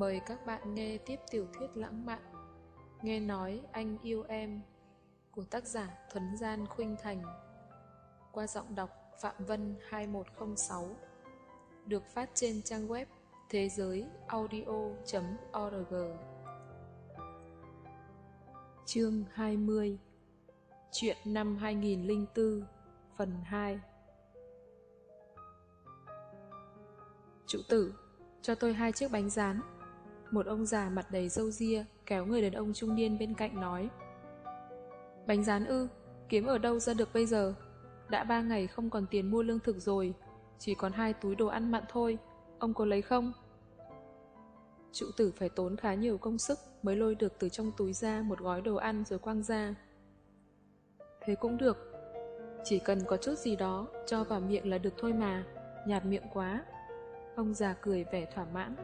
Mời các bạn nghe tiếp tiểu thuyết lãng mạn. Nghe nói anh yêu em của tác giả Thuấn Gian Khuynh Thành. Qua giọng đọc Phạm Vân 2106 được phát trên trang web thế giới audio.org Chương 20 Chuyện năm 2004 Phần 2 Chủ tử, cho tôi hai chiếc bánh rán. Một ông già mặt đầy râu ria kéo người đàn ông trung niên bên cạnh nói. Bánh rán ư, kiếm ở đâu ra được bây giờ? Đã ba ngày không còn tiền mua lương thực rồi, chỉ còn hai túi đồ ăn mặn thôi, ông có lấy không? trụ tử phải tốn khá nhiều công sức mới lôi được từ trong túi ra một gói đồ ăn rồi quăng ra. Thế cũng được, chỉ cần có chút gì đó cho vào miệng là được thôi mà, nhạt miệng quá. Ông già cười vẻ thỏa mãn.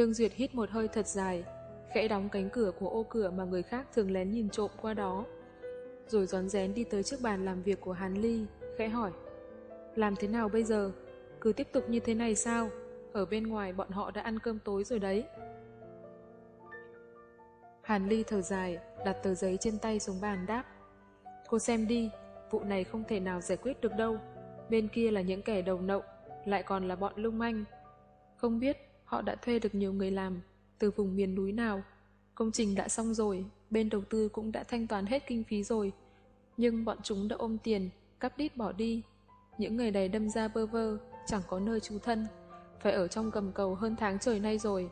Lương Duyệt hít một hơi thật dài, khẽ đóng cánh cửa của ô cửa mà người khác thường lén nhìn trộm qua đó. Rồi gión rén đi tới trước bàn làm việc của Hàn Ly, khẽ hỏi. Làm thế nào bây giờ? Cứ tiếp tục như thế này sao? Ở bên ngoài bọn họ đã ăn cơm tối rồi đấy. Hàn Ly thở dài, đặt tờ giấy trên tay xuống bàn đáp. Cô xem đi, vụ này không thể nào giải quyết được đâu. Bên kia là những kẻ đầu nậu, lại còn là bọn lung manh. Không biết họ đã thuê được nhiều người làm, từ vùng miền núi nào. Công trình đã xong rồi, bên đầu tư cũng đã thanh toán hết kinh phí rồi. Nhưng bọn chúng đã ôm tiền, cắp đít bỏ đi. Những người này đâm ra bơ vơ, chẳng có nơi trú thân. Phải ở trong gầm cầu hơn tháng trời nay rồi.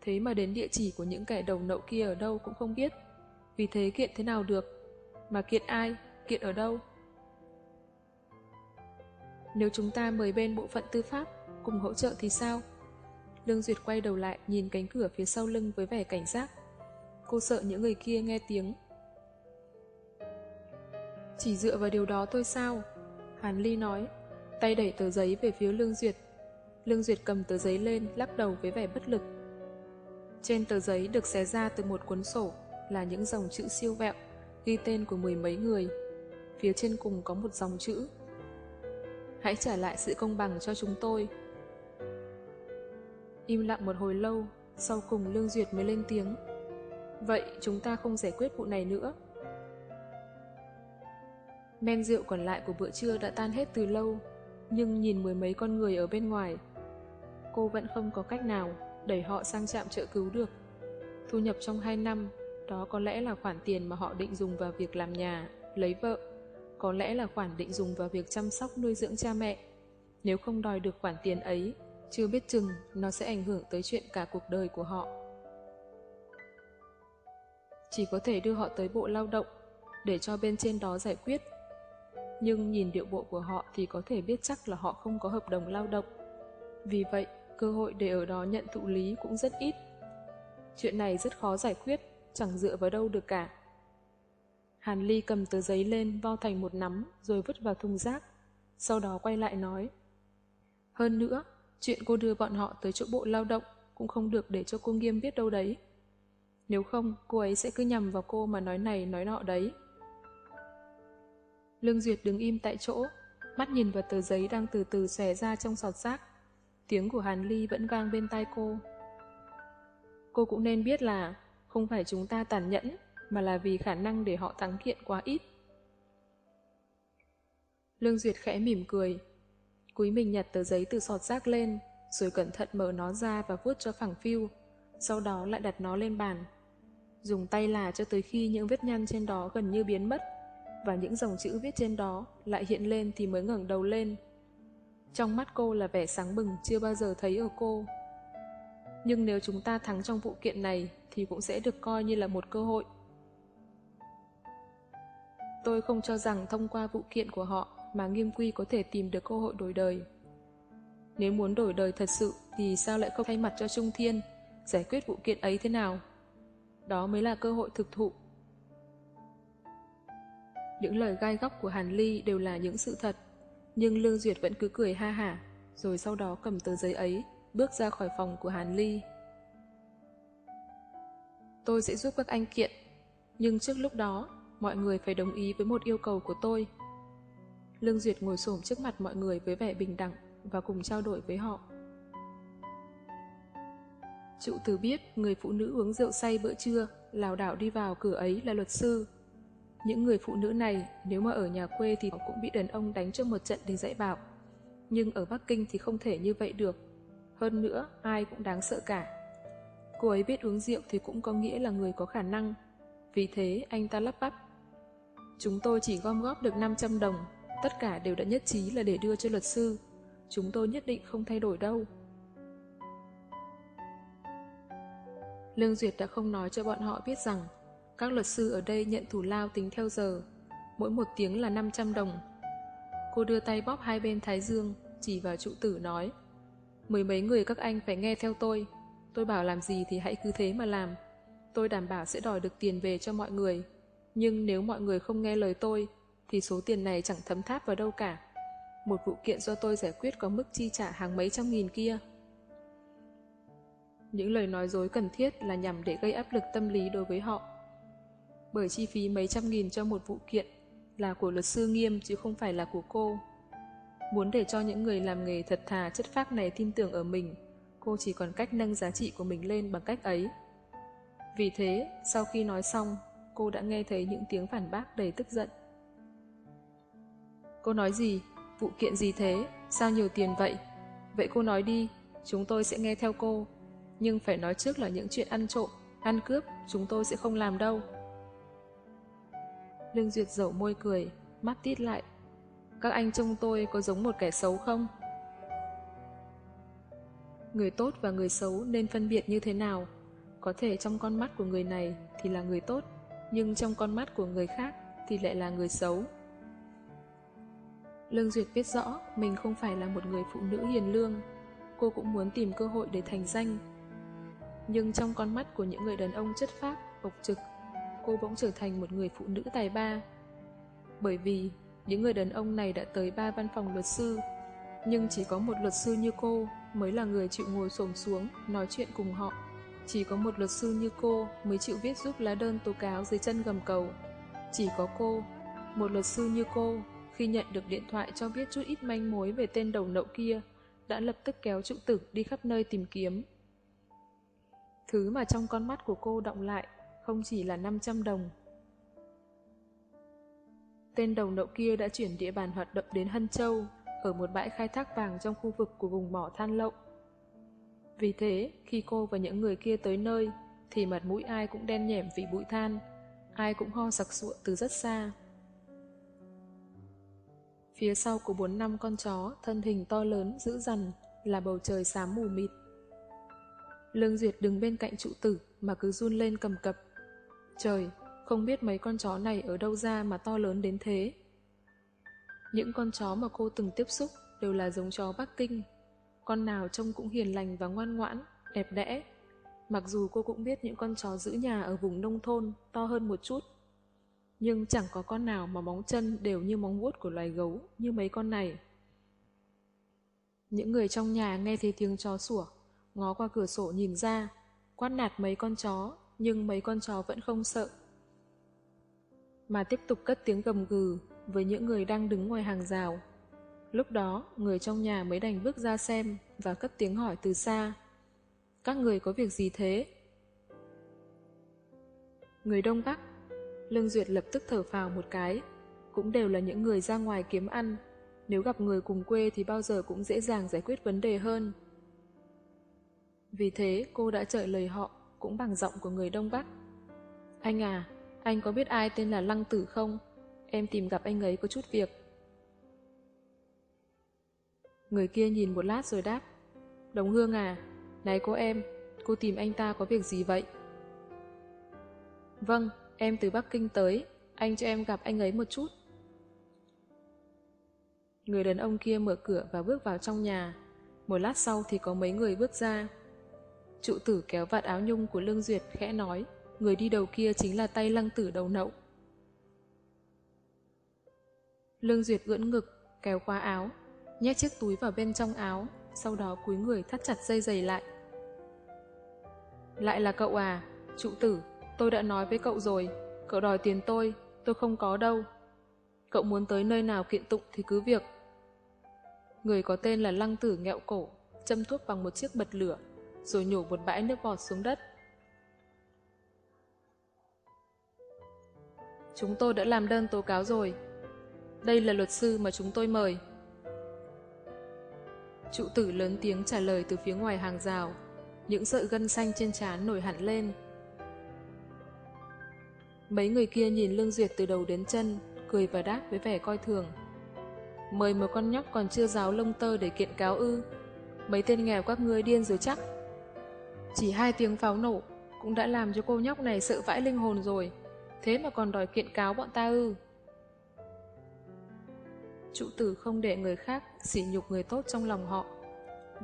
Thế mà đến địa chỉ của những kẻ đầu nậu kia ở đâu cũng không biết. Vì thế kiện thế nào được? Mà kiện ai? Kiện ở đâu? Nếu chúng ta mời bên bộ phận tư pháp cùng hỗ trợ thì sao? Lương Duyệt quay đầu lại nhìn cánh cửa phía sau lưng với vẻ cảnh giác. Cô sợ những người kia nghe tiếng. Chỉ dựa vào điều đó thôi sao? Hàn Ly nói, tay đẩy tờ giấy về phía Lương Duyệt. Lương Duyệt cầm tờ giấy lên, lắc đầu với vẻ bất lực. Trên tờ giấy được xé ra từ một cuốn sổ là những dòng chữ siêu vẹo, ghi tên của mười mấy người. Phía trên cùng có một dòng chữ Hãy trả lại sự công bằng cho chúng tôi. Im lặng một hồi lâu, sau cùng Lương Duyệt mới lên tiếng. Vậy chúng ta không giải quyết vụ này nữa. Men rượu còn lại của bữa trưa đã tan hết từ lâu, nhưng nhìn mười mấy con người ở bên ngoài, cô vẫn không có cách nào đẩy họ sang trạm trợ cứu được. Thu nhập trong 2 năm, đó có lẽ là khoản tiền mà họ định dùng vào việc làm nhà, lấy vợ có lẽ là khoản định dùng vào việc chăm sóc nuôi dưỡng cha mẹ. Nếu không đòi được khoản tiền ấy, chưa biết chừng nó sẽ ảnh hưởng tới chuyện cả cuộc đời của họ. Chỉ có thể đưa họ tới bộ lao động để cho bên trên đó giải quyết. Nhưng nhìn điệu bộ của họ thì có thể biết chắc là họ không có hợp đồng lao động. Vì vậy, cơ hội để ở đó nhận thụ lý cũng rất ít. Chuyện này rất khó giải quyết, chẳng dựa vào đâu được cả. Hàn Ly cầm tờ giấy lên vo thành một nắm rồi vứt vào thùng rác. Sau đó quay lại nói. Hơn nữa, chuyện cô đưa bọn họ tới chỗ bộ lao động cũng không được để cho cô nghiêm biết đâu đấy. Nếu không, cô ấy sẽ cứ nhầm vào cô mà nói này nói nọ đấy. Lương Duyệt đứng im tại chỗ, mắt nhìn vào tờ giấy đang từ từ xòe ra trong sọt rác. Tiếng của Hàn Ly vẫn vang bên tai cô. Cô cũng nên biết là không phải chúng ta tàn nhẫn mà là vì khả năng để họ thắng kiện quá ít. Lương Duyệt khẽ mỉm cười. Cúi mình nhặt tờ giấy từ sọt rác lên, rồi cẩn thận mở nó ra và vuốt cho phẳng phiu, sau đó lại đặt nó lên bàn. Dùng tay là cho tới khi những vết nhăn trên đó gần như biến mất, và những dòng chữ viết trên đó lại hiện lên thì mới ngẩng đầu lên. Trong mắt cô là vẻ sáng bừng chưa bao giờ thấy ở cô. Nhưng nếu chúng ta thắng trong vụ kiện này thì cũng sẽ được coi như là một cơ hội Tôi không cho rằng thông qua vụ kiện của họ mà nghiêm quy có thể tìm được cơ hội đổi đời. Nếu muốn đổi đời thật sự thì sao lại không thay mặt cho Trung Thiên giải quyết vụ kiện ấy thế nào? Đó mới là cơ hội thực thụ. Những lời gai góc của Hàn Ly đều là những sự thật, nhưng Lương Duyệt vẫn cứ cười ha hả, rồi sau đó cầm tờ giấy ấy, bước ra khỏi phòng của Hàn Ly. Tôi sẽ giúp các anh kiện, nhưng trước lúc đó mọi người phải đồng ý với một yêu cầu của tôi. Lương Duyệt ngồi xổm trước mặt mọi người với vẻ bình đẳng và cùng trao đổi với họ. Trụ tử biết người phụ nữ uống rượu say bữa trưa, lảo đảo đi vào cửa ấy là luật sư. Những người phụ nữ này nếu mà ở nhà quê thì cũng bị đàn ông đánh cho một trận để dạy bảo. Nhưng ở Bắc Kinh thì không thể như vậy được. Hơn nữa, ai cũng đáng sợ cả. Cô ấy biết uống rượu thì cũng có nghĩa là người có khả năng. Vì thế anh ta lắp bắp. Chúng tôi chỉ gom góp được 500 đồng, tất cả đều đã nhất trí là để đưa cho luật sư. Chúng tôi nhất định không thay đổi đâu. Lương Duyệt đã không nói cho bọn họ biết rằng các luật sư ở đây nhận thủ lao tính theo giờ, mỗi một tiếng là 500 đồng. Cô đưa tay bóp hai bên thái dương, chỉ vào trụ tử nói Mười mấy người các anh phải nghe theo tôi, tôi bảo làm gì thì hãy cứ thế mà làm. Tôi đảm bảo sẽ đòi được tiền về cho mọi người, nhưng nếu mọi người không nghe lời tôi, thì số tiền này chẳng thấm tháp vào đâu cả. Một vụ kiện do tôi giải quyết có mức chi trả hàng mấy trăm nghìn kia. Những lời nói dối cần thiết là nhằm để gây áp lực tâm lý đối với họ. Bởi chi phí mấy trăm nghìn cho một vụ kiện là của luật sư nghiêm chứ không phải là của cô. Muốn để cho những người làm nghề thật thà chất phác này tin tưởng ở mình, cô chỉ còn cách nâng giá trị của mình lên bằng cách ấy. Vì thế, sau khi nói xong, cô đã nghe thấy những tiếng phản bác đầy tức giận. Cô nói gì? Vụ kiện gì thế? Sao nhiều tiền vậy? Vậy cô nói đi, chúng tôi sẽ nghe theo cô nhưng phải nói trước là những chuyện ăn trộm, ăn cướp chúng tôi sẽ không làm đâu. Lương Duyệt dẩu môi cười, mắt tít lại. Các anh trông tôi có giống một kẻ xấu không? Người tốt và người xấu nên phân biệt như thế nào? Có thể trong con mắt của người này thì là người tốt, nhưng trong con mắt của người khác thì lại là người xấu. Lương Duyệt biết rõ mình không phải là một người phụ nữ hiền lương. Cô cũng muốn tìm cơ hội để thành danh, nhưng trong con mắt của những người đàn ông chất phác, bộc trực, cô bỗng trở thành một người phụ nữ tài ba. Bởi vì những người đàn ông này đã tới ba văn phòng luật sư, nhưng chỉ có một luật sư như cô mới là người chịu ngồi xổm xuống, nói chuyện cùng họ. Chỉ có một luật sư như cô mới chịu viết giúp lá đơn tố cáo dưới chân gầm cầu. Chỉ có cô, một luật sư như cô, khi nhận được điện thoại cho biết chút ít manh mối về tên đầu nậu kia, đã lập tức kéo trụ tử đi khắp nơi tìm kiếm. Thứ mà trong con mắt của cô động lại không chỉ là 500 đồng. Tên đầu nậu kia đã chuyển địa bàn hoạt động đến Hân Châu, ở một bãi khai thác vàng trong khu vực của vùng mỏ than lậu. Vì thế, khi cô và những người kia tới nơi, thì mặt mũi ai cũng đen nhẻm vì bụi than, ai cũng ho sặc sụa từ rất xa. Phía sau của bốn năm con chó, thân hình to lớn, dữ dằn, là bầu trời xám mù mịt. Lương Duyệt đứng bên cạnh trụ tử mà cứ run lên cầm cập. Trời, không biết mấy con chó này ở đâu ra mà to lớn đến thế. Những con chó mà cô từng tiếp xúc đều là giống chó Bắc Kinh. Con nào trông cũng hiền lành và ngoan ngoãn, đẹp đẽ. Mặc dù cô cũng biết những con chó giữ nhà ở vùng nông thôn to hơn một chút. Nhưng chẳng có con nào mà móng chân đều như móng vuốt của loài gấu như mấy con này. Những người trong nhà nghe thấy tiếng chó sủa ngó qua cửa sổ nhìn ra, quát nạt mấy con chó, nhưng mấy con chó vẫn không sợ. Mà tiếp tục cất tiếng gầm gừ với những người đang đứng ngoài hàng rào. Lúc đó, người trong nhà mới đành bước ra xem và cất tiếng hỏi từ xa. Các người có việc gì thế? Người Đông Bắc Lương Duyệt lập tức thở phào một cái. Cũng đều là những người ra ngoài kiếm ăn. Nếu gặp người cùng quê thì bao giờ cũng dễ dàng giải quyết vấn đề hơn. Vì thế cô đã trợ lời họ cũng bằng giọng của người Đông Bắc. Anh à, anh có biết ai tên là Lăng Tử không? Em tìm gặp anh ấy có chút việc. Người kia nhìn một lát rồi đáp. Đồng Hương à, này cô em, cô tìm anh ta có việc gì vậy? Vâng, em từ Bắc Kinh tới, anh cho em gặp anh ấy một chút. Người đàn ông kia mở cửa và bước vào trong nhà. Một lát sau thì có mấy người bước ra. Trụ tử kéo vạt áo nhung của Lương Duyệt khẽ nói, người đi đầu kia chính là tay lăng tử đầu nậu. Lương Duyệt ưỡn ngực, kéo qua áo, nhét chiếc túi vào bên trong áo, sau đó cúi người thắt chặt dây giày lại. Lại là cậu à, trụ tử, tôi đã nói với cậu rồi, cậu đòi tiền tôi, tôi không có đâu. Cậu muốn tới nơi nào kiện tụng thì cứ việc. Người có tên là lăng tử nghẹo cổ, châm thuốc bằng một chiếc bật lửa, rồi nhổ một bãi nước bọt xuống đất. Chúng tôi đã làm đơn tố cáo rồi. Đây là luật sư mà chúng tôi mời. Trụ tử lớn tiếng trả lời từ phía ngoài hàng rào. Những sợi gân xanh trên trán nổi hẳn lên. Mấy người kia nhìn Lương Duyệt từ đầu đến chân, cười và đáp với vẻ coi thường. Mời một con nhóc còn chưa giáo lông tơ để kiện cáo ư. Mấy tên nghèo các ngươi điên rồi chắc. Chỉ hai tiếng pháo nổ cũng đã làm cho cô nhóc này sợ vãi linh hồn rồi. Thế mà còn đòi kiện cáo bọn ta ư. Trụ tử không để người khác sỉ nhục người tốt trong lòng họ.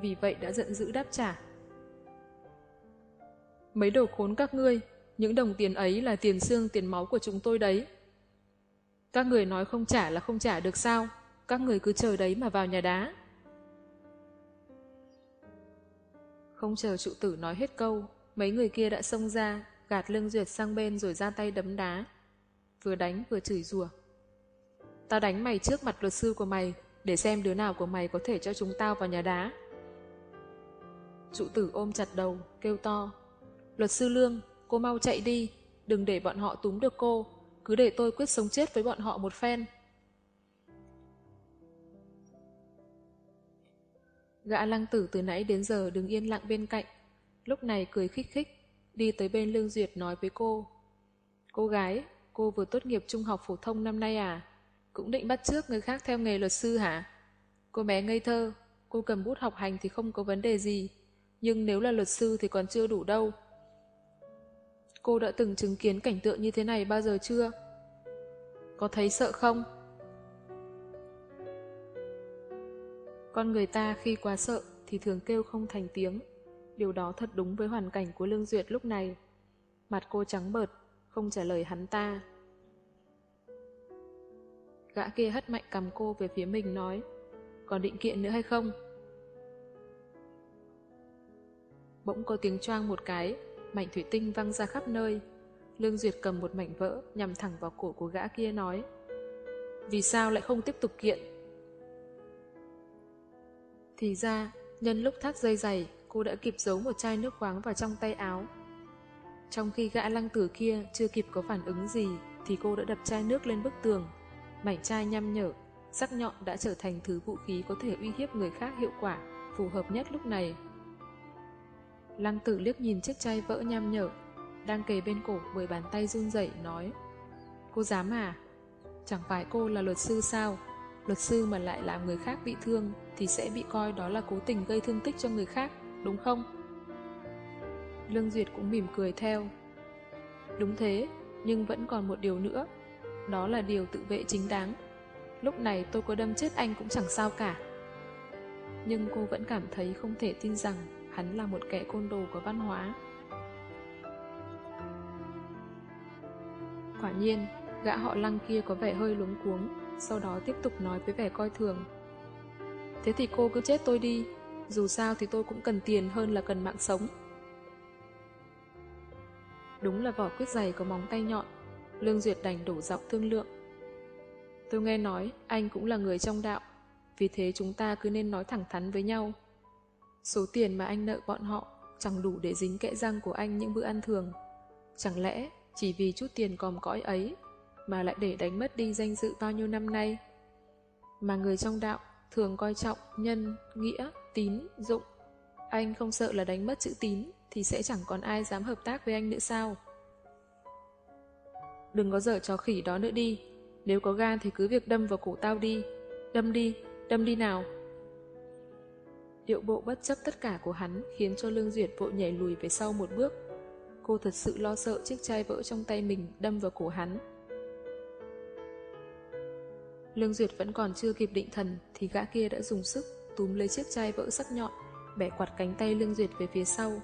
Vì vậy đã giận dữ đáp trả. Mấy đồ khốn các ngươi, những đồng tiền ấy là tiền xương tiền máu của chúng tôi đấy. Các người nói không trả là không trả được sao? Các người cứ chờ đấy mà vào nhà đá. Không chờ trụ tử nói hết câu, mấy người kia đã xông ra, gạt lưng duyệt sang bên rồi ra tay đấm đá. Vừa đánh vừa chửi rủa. Tao đánh mày trước mặt luật sư của mày, để xem đứa nào của mày có thể cho chúng tao vào nhà đá. Trụ tử ôm chặt đầu, kêu to. Luật sư Lương, cô mau chạy đi, đừng để bọn họ túm được cô, cứ để tôi quyết sống chết với bọn họ một phen. Gã lăng tử từ nãy đến giờ đứng yên lặng bên cạnh, lúc này cười khích khích, đi tới bên Lương Duyệt nói với cô. Cô gái, cô vừa tốt nghiệp trung học phổ thông năm nay à? Cũng định bắt trước người khác theo nghề luật sư hả? Cô bé ngây thơ, cô cầm bút học hành thì không có vấn đề gì, nhưng nếu là luật sư thì còn chưa đủ đâu. Cô đã từng chứng kiến cảnh tượng như thế này bao giờ chưa? Có thấy sợ không? Con người ta khi quá sợ thì thường kêu không thành tiếng. Điều đó thật đúng với hoàn cảnh của Lương Duyệt lúc này. Mặt cô trắng bợt, không trả lời hắn ta. Gã kia hất mạnh cầm cô về phía mình nói Còn định kiện nữa hay không? Bỗng có tiếng choang một cái Mảnh thủy tinh văng ra khắp nơi Lương Duyệt cầm một mảnh vỡ Nhằm thẳng vào cổ của gã kia nói Vì sao lại không tiếp tục kiện? Thì ra Nhân lúc thắt dây giày Cô đã kịp giấu một chai nước khoáng vào trong tay áo Trong khi gã lăng tử kia Chưa kịp có phản ứng gì Thì cô đã đập chai nước lên bức tường Mảnh chai nhăm nhở, sắc nhọn đã trở thành thứ vũ khí có thể uy hiếp người khác hiệu quả, phù hợp nhất lúc này. Lăng tử liếc nhìn chiếc chai vỡ nham nhở, đang kề bên cổ bởi bàn tay run rẩy nói Cô dám à? Chẳng phải cô là luật sư sao? Luật sư mà lại làm người khác bị thương thì sẽ bị coi đó là cố tình gây thương tích cho người khác, đúng không? Lương Duyệt cũng mỉm cười theo. Đúng thế, nhưng vẫn còn một điều nữa đó là điều tự vệ chính đáng. Lúc này tôi có đâm chết anh cũng chẳng sao cả. Nhưng cô vẫn cảm thấy không thể tin rằng hắn là một kẻ côn đồ có văn hóa. Quả nhiên, gã họ lăng kia có vẻ hơi luống cuống, sau đó tiếp tục nói với vẻ coi thường. Thế thì cô cứ chết tôi đi, dù sao thì tôi cũng cần tiền hơn là cần mạng sống. Đúng là vỏ quyết giày có móng tay nhọn, Lương Duyệt đành đổ giọng thương lượng. Tôi nghe nói anh cũng là người trong đạo, vì thế chúng ta cứ nên nói thẳng thắn với nhau. Số tiền mà anh nợ bọn họ chẳng đủ để dính kẽ răng của anh những bữa ăn thường. Chẳng lẽ chỉ vì chút tiền còm cõi ấy mà lại để đánh mất đi danh dự bao nhiêu năm nay? Mà người trong đạo thường coi trọng nhân, nghĩa, tín, dụng. Anh không sợ là đánh mất chữ tín thì sẽ chẳng còn ai dám hợp tác với anh nữa sao? Đừng có dở trò khỉ đó nữa đi. Nếu có gan thì cứ việc đâm vào cổ tao đi. Đâm đi, đâm đi nào. Điệu bộ bất chấp tất cả của hắn khiến cho Lương Duyệt vội nhảy lùi về sau một bước. Cô thật sự lo sợ chiếc chai vỡ trong tay mình đâm vào cổ hắn. Lương Duyệt vẫn còn chưa kịp định thần thì gã kia đã dùng sức túm lấy chiếc chai vỡ sắc nhọn, bẻ quạt cánh tay Lương Duyệt về phía sau.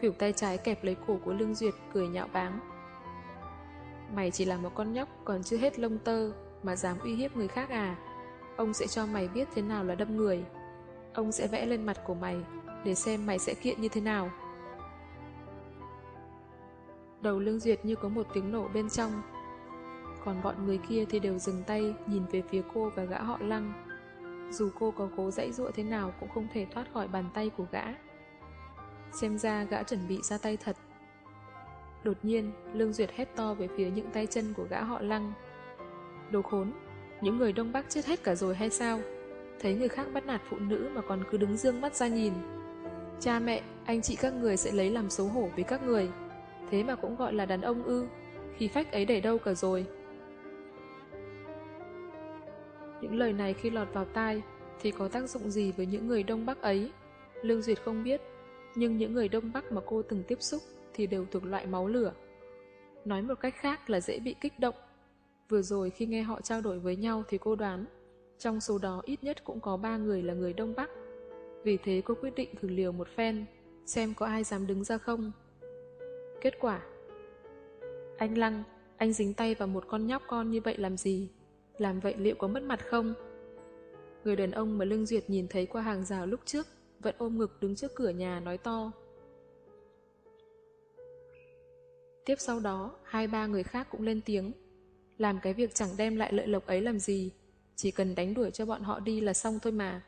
Khỉu tay trái kẹp lấy cổ của Lương Duyệt cười nhạo báng. Mày chỉ là một con nhóc còn chưa hết lông tơ mà dám uy hiếp người khác à? Ông sẽ cho mày biết thế nào là đâm người. Ông sẽ vẽ lên mặt của mày để xem mày sẽ kiện như thế nào. Đầu lương duyệt như có một tiếng nổ bên trong. Còn bọn người kia thì đều dừng tay nhìn về phía cô và gã họ lăng. Dù cô có cố dãy dụa thế nào cũng không thể thoát khỏi bàn tay của gã. xem ra gã chuẩn bị ra tay thật. Đột nhiên, Lương Duyệt hét to về phía những tay chân của gã họ lăng. Đồ khốn, những người Đông Bắc chết hết cả rồi hay sao? Thấy người khác bắt nạt phụ nữ mà còn cứ đứng dương mắt ra nhìn. Cha mẹ, anh chị các người sẽ lấy làm xấu hổ với các người. Thế mà cũng gọi là đàn ông ư, khi phách ấy để đâu cả rồi. Những lời này khi lọt vào tai thì có tác dụng gì với những người Đông Bắc ấy? Lương Duyệt không biết, nhưng những người Đông Bắc mà cô từng tiếp xúc thì đều thuộc loại máu lửa. Nói một cách khác là dễ bị kích động. Vừa rồi khi nghe họ trao đổi với nhau thì cô đoán, trong số đó ít nhất cũng có ba người là người Đông Bắc. Vì thế cô quyết định thử liều một phen, xem có ai dám đứng ra không. Kết quả Anh Lăng, anh dính tay vào một con nhóc con như vậy làm gì? Làm vậy liệu có mất mặt không? Người đàn ông mà Lương Duyệt nhìn thấy qua hàng rào lúc trước vẫn ôm ngực đứng trước cửa nhà nói to. Tiếp sau đó, hai ba người khác cũng lên tiếng. Làm cái việc chẳng đem lại lợi lộc ấy làm gì, chỉ cần đánh đuổi cho bọn họ đi là xong thôi mà.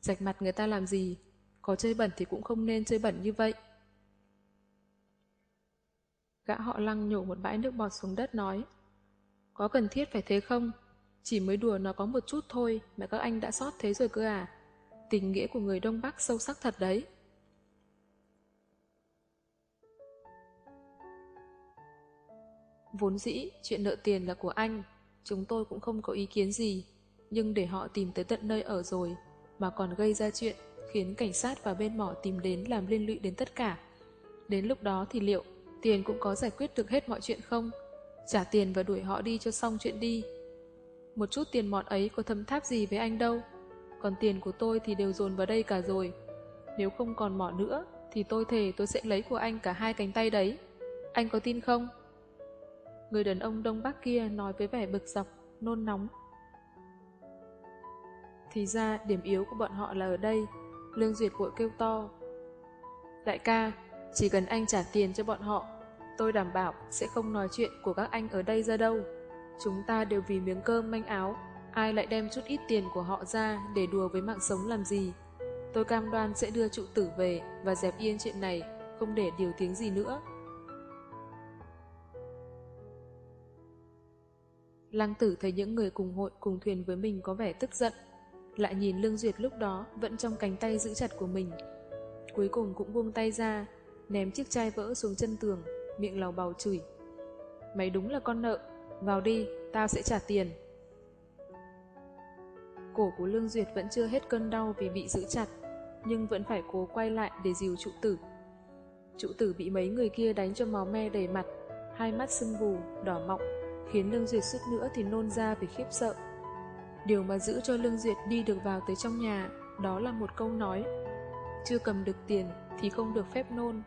Rạch mặt người ta làm gì, có chơi bẩn thì cũng không nên chơi bẩn như vậy. Gã họ lăng nhổ một bãi nước bọt xuống đất nói Có cần thiết phải thế không? Chỉ mới đùa nó có một chút thôi mà các anh đã sót thế rồi cơ à? Tình nghĩa của người Đông Bắc sâu sắc thật đấy. Vốn dĩ, chuyện nợ tiền là của anh, chúng tôi cũng không có ý kiến gì, nhưng để họ tìm tới tận nơi ở rồi, mà còn gây ra chuyện, khiến cảnh sát và bên mỏ tìm đến làm liên lụy đến tất cả. Đến lúc đó thì liệu tiền cũng có giải quyết được hết mọi chuyện không? Trả tiền và đuổi họ đi cho xong chuyện đi. Một chút tiền mọn ấy có thâm tháp gì với anh đâu, còn tiền của tôi thì đều dồn vào đây cả rồi. Nếu không còn mỏ nữa, thì tôi thề tôi sẽ lấy của anh cả hai cánh tay đấy. Anh có tin không? Người đàn ông đông bắc kia nói với vẻ bực dọc, nôn nóng. Thì ra điểm yếu của bọn họ là ở đây. Lương Duyệt vội kêu to. Đại ca, chỉ cần anh trả tiền cho bọn họ, tôi đảm bảo sẽ không nói chuyện của các anh ở đây ra đâu. Chúng ta đều vì miếng cơm manh áo, ai lại đem chút ít tiền của họ ra để đùa với mạng sống làm gì. Tôi cam đoan sẽ đưa trụ tử về và dẹp yên chuyện này, không để điều tiếng gì nữa. Lăng tử thấy những người cùng hội cùng thuyền với mình có vẻ tức giận, lại nhìn Lương Duyệt lúc đó vẫn trong cánh tay giữ chặt của mình. Cuối cùng cũng buông tay ra, ném chiếc chai vỡ xuống chân tường, miệng lào bào chửi. Mày đúng là con nợ, vào đi, tao sẽ trả tiền. Cổ của Lương Duyệt vẫn chưa hết cơn đau vì bị giữ chặt, nhưng vẫn phải cố quay lại để dìu trụ tử. Trụ tử bị mấy người kia đánh cho máu me đầy mặt, hai mắt sưng vù, đỏ mọng, khiến Lương Duyệt suốt nữa thì nôn ra vì khiếp sợ. Điều mà giữ cho Lương Duyệt đi được vào tới trong nhà, đó là một câu nói. Chưa cầm được tiền thì không được phép nôn.